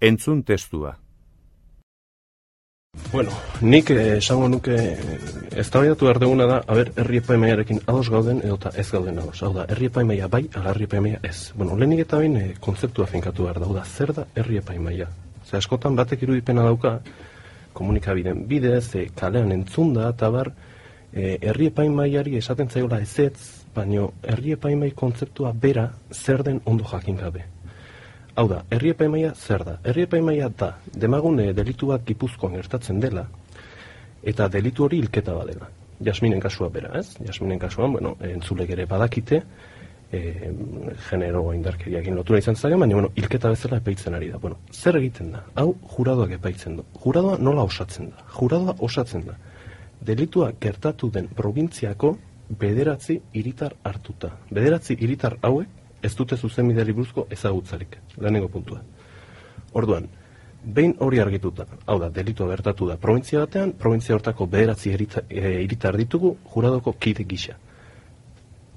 Entzun testua. Bueno, nik eh, esango nuke eh, ez da behar duguna da, haber, herri epaimaiarekin ados gauden edo eta ez gauden ados. Hau da, herri epaimaia bai, ala herri epaimaia ez. Bueno, lehenik eta bain eh, kontzeptua finkatu behar da, zer da herri epaimaia. Zer askotan batek irudipena dauka, komunikabiden bidez, e, kalean entzunda, eta bar, e, herri epaimaiari esaten zaiola ezetz, baino herri epaimai kontzeptua bera zer den ondo jakin gabe. Hau da, herri epaimaia zer da? Herri epaimaia da, demagune delitu bat gipuzkoan gertatzen dela, eta delitu hori hilketa badela. Jasminen kasua bera, ez? Jasminen kasuan, bueno, entzulek ere badakite, e, genero indarkeriakin lotura izan zarean, baina, bueno, hilketa bezala epaitzen ari da. Bueno, zer egiten da? Hau, juradoak epaitzen du. Juradoa nola osatzen da? Juradoa osatzen da. Delitua gertatu den provintziako bederatzi iritar hartuta. Bederatzi iritar hauek ez dute zuzenbidea buruzko ezagutzarik, lehenengo puntua. Orduan, behin hori argituta, hau da, delitua bertatu da, provintzia batean, provintzia hortako bederatzi e, iritar ditugu, juradoko kide gisa.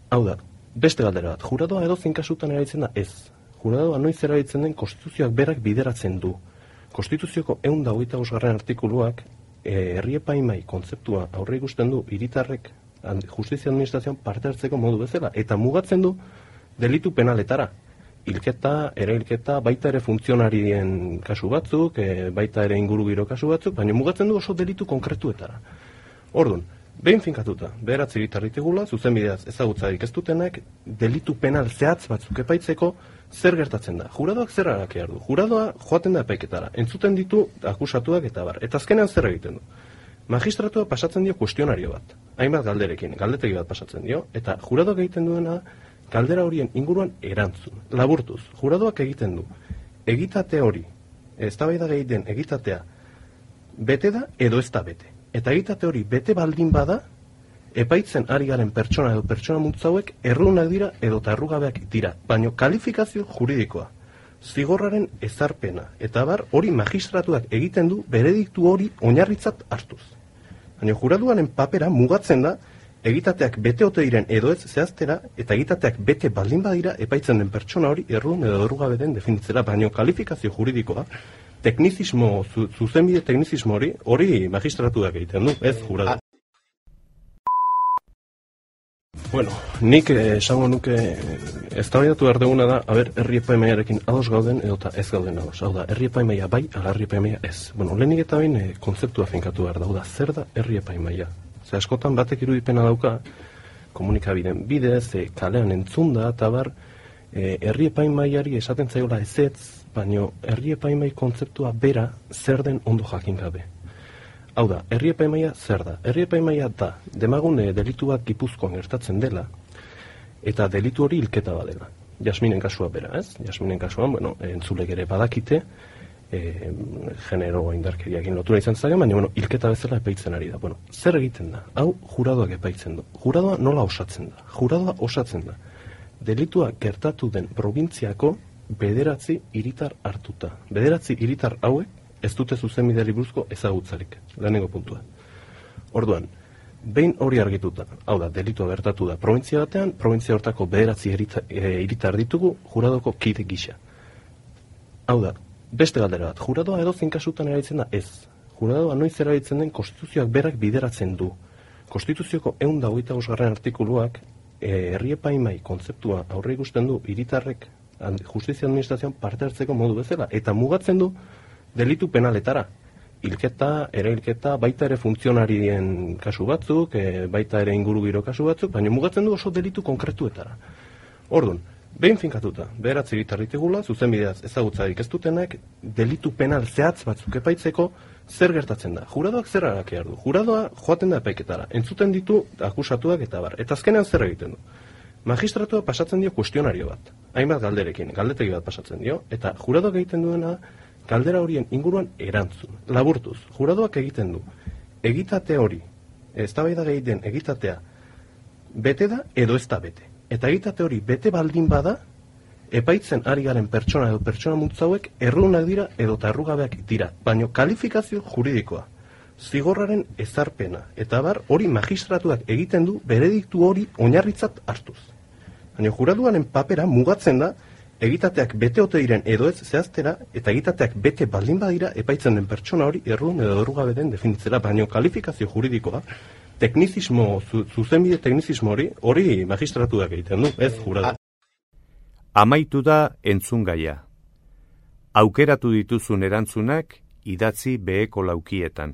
Hau da, beste galdera bat, juradoa edo zinkasutan eraitzen da, ez. Juradoa noiz eraitzen den konstituzioak berak bideratzen du. Konstituzioko egun da hogeita artikuluak, e, herri epaimai kontzeptua aurre ikusten du, iritarrek justizia administrazioan parte hartzeko modu bezala, eta mugatzen du, delitu penaletara. Hilketa, ere hilketa, baita ere funtzionarien kasu batzuk, e, baita ere inguru biro kasu batzuk, baina mugatzen du oso delitu konkretuetara. Orduan, behin finkatuta, beratzi gitarritegula, zuzen bideaz ezagutzarik ez dutenak, delitu penal zehatz batzuk epaitzeko, zer gertatzen da? Juradoak zer arakear du? Juradoa joaten da epaiketara, entzuten ditu akusatuak eta bar. Eta azkenean zer egiten du? Magistratua pasatzen dio kuestionario bat. Hainbat galderekin, galdetegi bat pasatzen dio, eta juradoak egiten duena kaldera horien inguruan erantzun. Laburtuz, juradoak egiten du. Egitate hori, ez da egiten egitatea, bete da edo ez da bete. Eta egitate hori bete baldin bada, epaitzen ari garen pertsona edo pertsona muntzauek errunak dira edo tarrugabeak dira. Baina kalifikazio juridikoa, zigorraren ezarpena, eta bar hori magistratuak egiten du berediktu hori oinarritzat hartuz. Baina juraduaren papera mugatzen da, egitateak bete ote diren edo ez zehaztera eta egitateak bete baldin badira epaitzen den pertsona hori errun edo errugabe den definitzera, baino kalifikazio juridikoa, teknizismo, zuzenbide teknizismo hori, hori magistratuak egiten du, ez juratu. Bueno, nik eh, esango nuke ez da behar duguna da, haber, herri epaimaiarekin ados gauden edo ez gauden ados. Hau da, herri epaimaia bai, ala herri epaimaia ez. Bueno, lehenik eta bain eh, kontzeptua finkatu behar da, zer da herri epaimaia? Ze askotan batek irudipena dauka, komunikabiden bidez, e, kalean entzunda, eta bar, e, herri epaimaiari esaten zaiola ezetz, baino herri epaimai kontzeptua bera zer den ondo jakin gabe. Hau da, herri epaimaia zer da? Herri epaimaia da, demagune delitu bat gipuzkoan gertatzen dela, eta delitu hori hilketa badela. Jasminen kasua bera, ez? Jasminen kasuan, bueno, entzulek ere badakite, e, genero indarkeriakin lotura izan zagen, baina bueno, ilketa bezala epaitzen ari da. Bueno, zer egiten da? Hau juradoak epaitzen du. Juradoa nola osatzen da? Juradoa osatzen da. Delitua gertatu den provintziako bederatzi iritar hartuta. Bederatzi iritar hauek ez dute zuzenbideari buruzko ezagutzarik, lehenengo puntua. Orduan, behin hori argituta, hau da, delitua gertatu da, provintzia batean, provintzia hortako bederatzi iritar ditugu, juradoko kide gisa. Hau da, beste galdera bat, juradoa edo zinkasutan eraitzen da, ez. Juradoa noiz eraitzen den konstituzioak berak bideratzen du. Konstituzioko egun da artikuluak, e, herri epaimai kontzeptua aurre ikusten du iritarrek justizia administrazioan parte hartzeko modu bezala, eta mugatzen du delitu penaletara. Ilketa, ere ilketa, baita ere funtzionarien kasu batzuk, e, baita ere inguru giro kasu batzuk, baina mugatzen du oso delitu konkretuetara. Orduan, behin finkatuta, beratzi gitarritegula, zuzen bideaz ezagutzarik ez dutenak, delitu penal zehatz batzuk epaitzeko, zer gertatzen da? Juradoak zer haraki du? Juradoa joaten da epaiketara, entzuten ditu akusatuak eta bar. Eta azkenean zer egiten du? Magistratua pasatzen dio kuestionario bat. Hainbat galderekin, galdetegi bat pasatzen dio, eta juradoak egiten duena galdera horien inguruan erantzun. Laburtuz, juradoak egiten du. Egitate hori, ez da egiten egitatea, bete da edo ez da bete. Eta egitate hori bete baldin bada, epaitzen ari garen pertsona edo pertsona muntzauek errunak dira edo tarrugabeak dira. Baina kalifikazio juridikoa, zigorraren ezarpena, eta bar hori magistratuak egiten du berediktu hori oinarritzat hartuz. Baina juraduaren papera mugatzen da, egitateak bete ote diren edo ez zehaztera, eta egitateak bete baldin badira epaitzen den pertsona hori errun edo errugabe den definitzera, baina kalifikazio juridikoa, teknizismo, zuzenbide teknizismo hori, hori magistratuak egiten du, ez juradu. Amaitu da entzungaia. Aukeratu dituzun erantzunak idatzi beheko laukietan.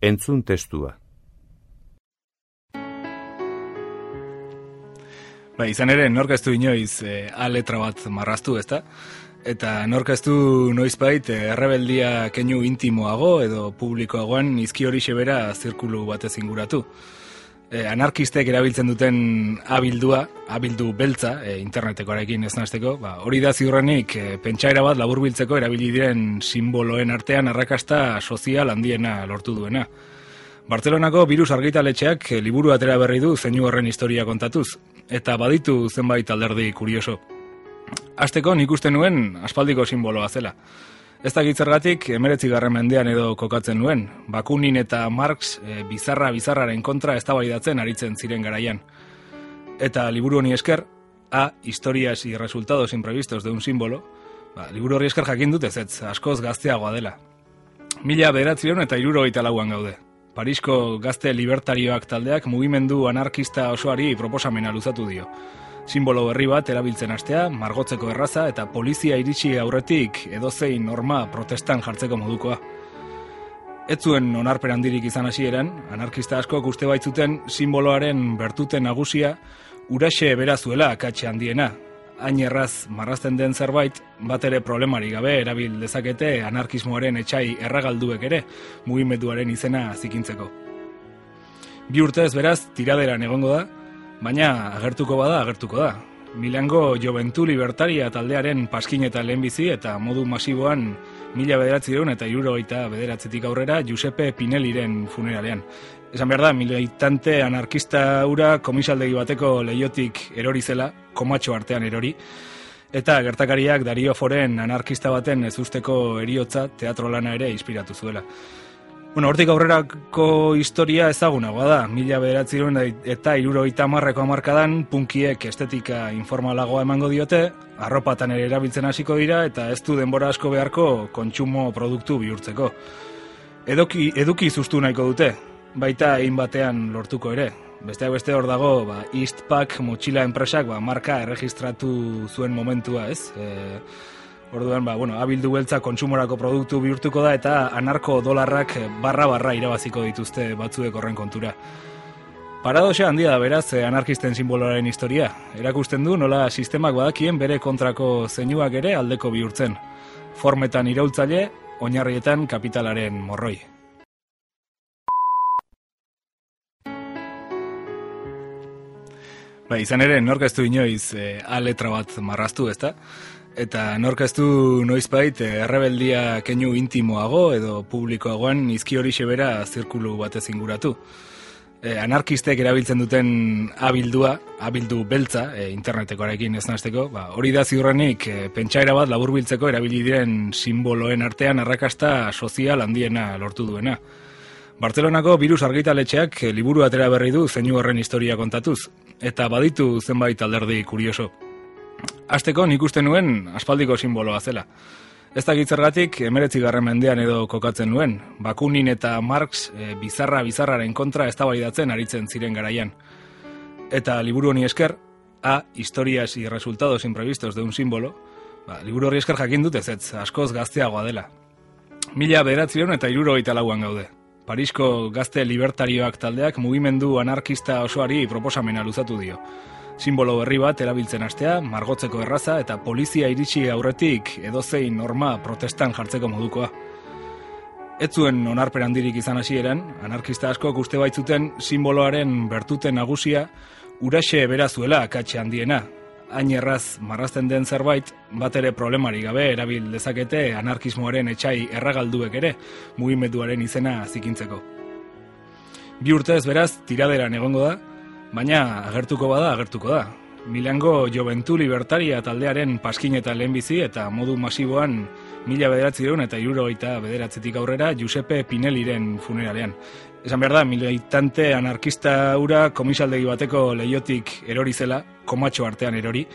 Entzun testua. Ba, izan ere, nork ez du inoiz e, A letra bat marraztu, ezta? Eta nork ez du noiz bait e, errebeldia keinu intimoago edo publikoagoan izki hori xebera zirkulu batez inguratu e, anarkistek erabiltzen duten abildua, abildu beltza, e, internetekoarekin ez nazteko, ba, hori da ziurrenik e, pentsaera bat laburbiltzeko erabili diren simboloen artean arrakasta sozial handiena lortu duena. Bartzelonako virus argitaletxeak liburu atera berri du zeinu horren historia kontatuz, eta baditu zenbait alderdi kurioso. Azteko nik uste nuen aspaldiko simboloa zela. Ez da gitzergatik, emeretzi garren mendean edo kokatzen nuen, Bakunin eta Marx e, bizarra bizarraren kontra ez aritzen ziren garaian. Eta liburu honi esker, A, historias y resultados imprevistos de un símbolo, ba, liburu hori esker jakin dut ez ez, askoz gazteagoa dela. Mila bederatzion eta iruro lauan gaude. Parisko gazte libertarioak taldeak mugimendu anarkista osoari proposamena luzatu dio. Simbolo berri bat erabiltzen astea, margotzeko erraza eta polizia iritsi aurretik edozein norma protestan jartzeko modukoa. Ez zuen onarper handirik izan hasieran, anarkista askok uste baitzuten simboloaren bertuten nagusia uraxe berazuela akatxe handiena, hain erraz marrazten den zerbait, bat ere problemari gabe erabil dezakete anarkismoaren etxai erragalduek ere, mugimenduaren izena zikintzeko. Bi urtez beraz, tiraderan egongo da, baina agertuko bada, agertuko da. Milango Joventu Libertaria taldearen paskin eta lehenbizi eta modu masiboan mila bederatzi eta iruro bederatzetik aurrera Giuseppe Pinelliren funeralean. Esan behar da, militante anarkista ura komisaldegi bateko leiotik erori zela, komatxo artean erori, eta gertakariak Dario Foren anarkista baten ezusteko eriotza teatro lana ere inspiratu zuela. Bueno, hortik aurrerako historia ezagunagoa da, mila bederatziron eta iruro itamarreko amarkadan punkiek estetika informalagoa emango diote, arropatan ere erabiltzen hasiko dira eta ez du denbora asko beharko kontsumo produktu bihurtzeko. Edoki, eduki zuztu nahiko dute, baita egin batean lortuko ere. Besteak beste hor dago, ba, Eastpak motxila enpresak ba, marka erregistratu zuen momentua, ez? E, orduan, ba, bueno, abildu beltza kontsumorako produktu bihurtuko da eta anarko dolarrak barra-barra irabaziko dituzte batzuek horren kontura. Paradoxe handia da beraz e, anarkisten simboloaren historia. Erakusten du nola sistemak badakien bere kontrako zeinuak ere aldeko bihurtzen. Formetan iraultzaile, oinarrietan kapitalaren morroi. Ba, izan ere, nork ez du inoiz e, A letra bat marraztu, ezta? Eta nork ez du noizbait e, errebeldia keinu intimoago edo publikoagoan izki hori xebera zirkulu batez inguratu. E, anarkistek erabiltzen duten abildua, abildu beltza, e, interneteko ez nazteko, ba, hori da ziurrenik e, pentsaera bat laburbiltzeko erabili diren simboloen artean arrakasta sozial handiena lortu duena. Bartzelonako virus argitaletxeak eh, liburu atera berri du zeinu horren historia kontatuz, eta baditu zenbait alderdi kurioso. Azteko nik uste nuen aspaldiko simboloa zela. Ez da gitzergatik emeretzi garren mendean edo kokatzen nuen, Bakunin eta Marx e, bizarra bizarraren kontra ez aritzen ziren garaian. Eta liburu honi esker, A, historias y resultados imprevistos de un símbolo, ba, liburu hori esker jakin dut ez askoz gazteagoa dela. Mila beratzion eta iruro lauan gaude. Parisko gazte libertarioak taldeak mugimendu anarkista osoari proposamena luzatu dio. Simbolo berri bat erabiltzen astea, margotzeko erraza eta polizia iritsi aurretik edozein norma protestan jartzeko modukoa. Ez zuen onarper handirik izan hasieran, anarkista askok uste baitzuten simboloaren bertuten nagusia uraxe berazuela akatxe handiena, hain erraz marrazten den zerbait, bat ere problemari gabe erabil dezakete anarkismoaren etxai erragalduek ere, mugimenduaren izena zikintzeko. Bi urtez beraz, tiraderan egongo da, baina agertuko bada, agertuko da. Milango Joventu Libertaria taldearen paskin eta lehenbizi eta modu masiboan mila bederatzi eta iruro eta bederatzetik aurrera Giuseppe Pinelliren funeralean. Esan behar da, militante anarkista ura komisaldegi bateko leiotik erori zela, komatxo artean erori,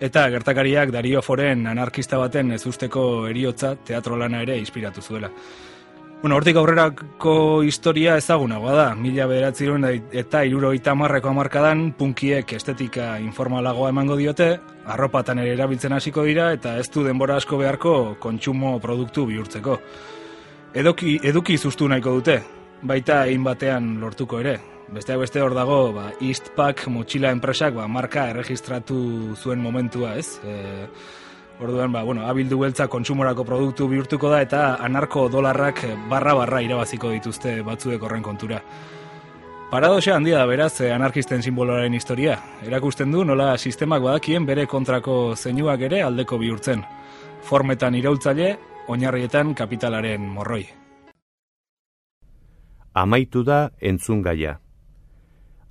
eta gertakariak Dario Foren anarkista baten ezusteko eriotza teatro lana ere inspiratu zuela. Bueno, hortik aurrerako historia ezagunagoa da, mila bederatzerun eta iruro itamarreko amarkadan punkiek estetika informalagoa emango diote, arropatan ere erabiltzen hasiko dira eta ez du denbora asko beharko kontsumo produktu bihurtzeko. Edoki, eduki zuztu nahiko dute, baita egin batean lortuko ere. Besteak beste hor dago, ba, Eastpak motxila enpresak ba, marka erregistratu zuen momentua, ez? E, orduan, ba, bueno, abildu beltza kontsumorako produktu bihurtuko da eta anarko dolarrak barra-barra irabaziko dituzte batzuek horren kontura. Paradoxe handia da beraz e, anarkisten simboloaren historia. Erakusten du nola sistemak badakien bere kontrako zeinuak ere aldeko bihurtzen. Formetan iraultzaile, oinarrietan kapitalaren morroi. amaitu da entzungaia.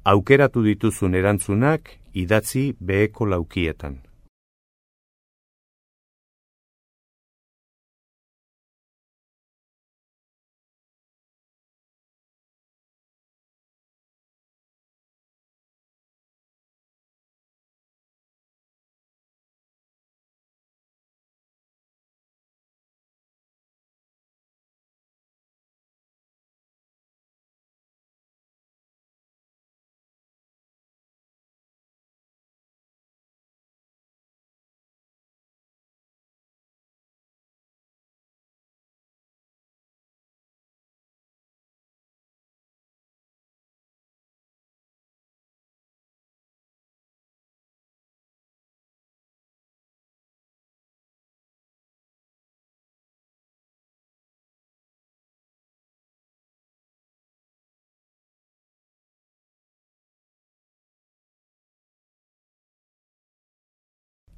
Aukeratu dituzun erantzunak idatzi beheko laukietan.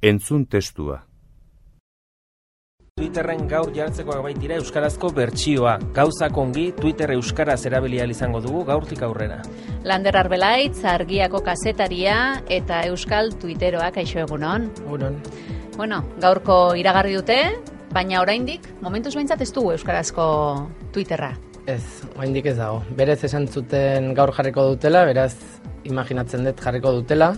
Entzun testua. Twitterren gaur jartzekoak baitira euskarazko bertsioa. Gauzak ongi Twitter euskaraz erabili ahal izango dugu gaurtik aurrera. Lander Arbelaitz, argiako kazetaria eta euskal twitteroak aixo egunon. Egunon. Bueno, gaurko iragarri dute, baina oraindik momentuz behintzat ez dugu euskarazko twitterra. Ez, oraindik ez dago. Berez esan zuten gaur jarriko dutela, beraz imaginatzen dut jarriko dutela,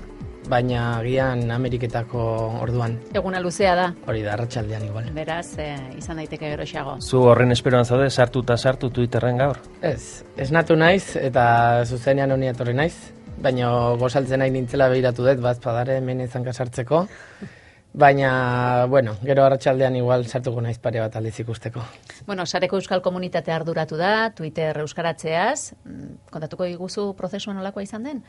baina agian Ameriketako orduan. Eguna luzea da, Hori da, arratsaldean igual. beraz eh, izan daiteke geroxeago. Zu horren esperoan zaude sartu eta sartu Twitterren gaur. Ez, esnatu naiz eta zuzenean honi etorri naiz, baina gozaltzen nahi nintzela behiratu dut, bat padare hemen izan kasartzeko. Baina, bueno, gero arratsaldean igual sartuko naiz pare bat aldiz ikusteko. Bueno, sareko euskal komunitate arduratu da, Twitter euskaratzeaz. Mm, Kontatuko iguzu prozesua nolakoa izan den?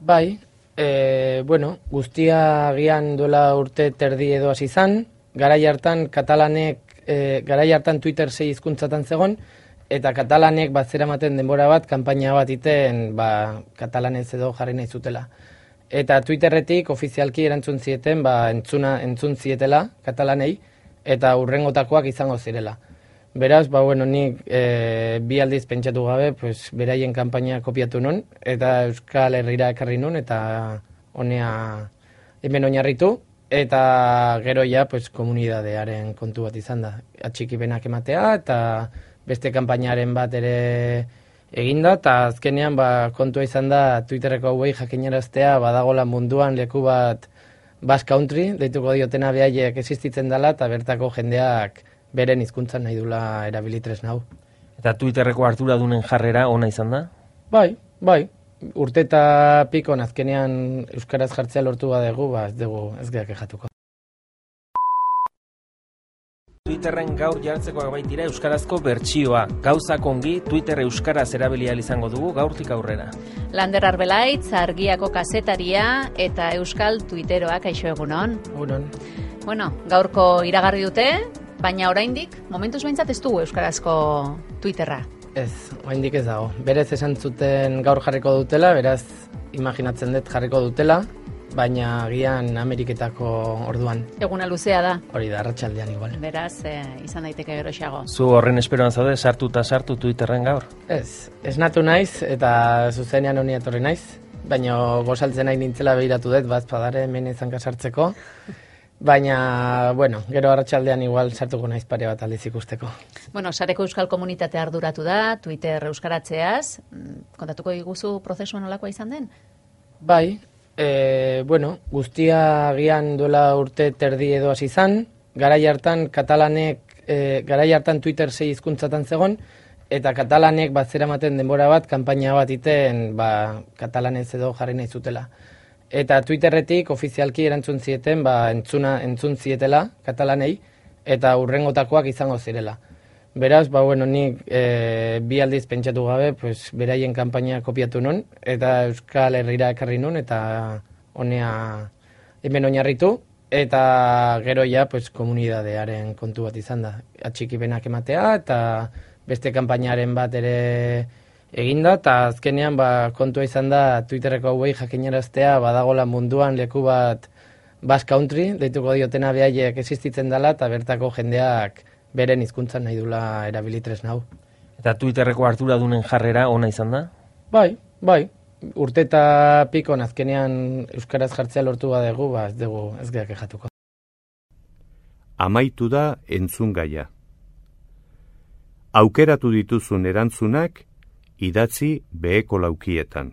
Bai, e, bueno, guztia agian duela urte terdi edo hasi izan, garai hartan katalanek, e, garai hartan Twitter sei hizkuntzatan zegon, eta katalanek bat zeramaten denbora bat, kanpaina bat iten, ba, katalanez edo jarri nahi zutela. Eta Twitterretik ofizialki erantzun zieten, ba, entzuna, entzun zietela katalanei, eta urrengotakoak izango zirela. Beraz, ba, bueno, nik e, bi aldiz pentsatu gabe, pues, beraien kanpaina kopiatu nun, eta Euskal Herrira ekarri nun, eta honea hemen oinarritu, eta gero ja, pues, komunidadearen kontu bat izan da. Atxikipenak ematea, eta beste kanpainaren bat ere eginda, eta azkenean ba, kontua izan da Twitterreko hauei jakinaraztea badagola munduan leku bat Basque Country, deituko diotena behaiek existitzen dela, eta bertako jendeak beren hizkuntzan nahi dula erabilitrez nau. Eta Twitterreko arduradunen jarrera ona izan da? Bai, bai, urte eta pikon azkenean Euskaraz jartzea lortu badegu, ba ez dugu ez geak ejatuko. Twitterren gaur jartzekoak baitira euskarazko bertsioa. Gauzak ongi Twitter euskaraz erabili ahal izango dugu gaurtik aurrera. Lander Arbelaitz, argiako kazetaria eta euskal twitteroak aixo egunon. Egunon. Bueno, gaurko iragarri dute, baina oraindik momentuz behintzat ez dugu euskarazko twitterra. Ez, oraindik ez dago. Berez esan zuten gaur jarriko dutela, beraz imaginatzen dut jarriko dutela, baina agian Ameriketako orduan. Eguna luzea da, Hori da, arratsaldean igual. beraz eh, izan daiteke geroxeago. Zu horren esperoan zaude sartu eta sartu Twitterren gaur. Ez, esnatu naiz eta zuzenean honi etorri naiz, baina gozaltzen nahi nintzela behiratu dut, bat padare hemen izan kasartzeko. Baina, bueno, gero arratsaldean igual sartuko naiz pare bat aldiz ikusteko. Bueno, sareko euskal komunitate arduratu da, Twitter euskaratzeaz, mm, kontatuko iguzu prozesua nolakoa izan den? Bai, e, bueno, guztia agian duela urte terdi edo hasi izan, garai hartan katalanek, e, garai hartan Twitter sei hizkuntzatan zegon, eta katalanek bat zeramaten denbora bat, kanpaina bat iten, ba, katalanez edo jarri nahi zutela. Eta Twitterretik ofizialki erantzun zieten, ba, entzuna, entzun zietela katalanei, eta urrengotakoak izango zirela. Beraz, ba, bueno, nik e, bi aldiz pentsatu gabe, pues, beraien kanpaina kopiatu nun, eta Euskal Herrira ekarri nun, eta honea hemen oinarritu, eta gero ja, pues, komunidadearen kontu bat izan da. Atxikipenak ematea, eta beste kanpainaren bat ere eginda, eta azkenean ba, kontua izan da Twitterreko hauei jakinaraztea badagola munduan leku bat Basque Country, deituko diotena behaiek existitzen dela, eta bertako jendeak beren hizkuntzan nahi dula erabilitrez nau. Eta Twitterreko hartura dunen jarrera ona izan da? Bai, bai. Urte eta pikon azkenean Euskaraz jartzea lortu badegu, ba, ez dugu ez geak ejatuko. Amaitu da entzun gaia. Aukeratu dituzun erantzunak idatzi beheko laukietan.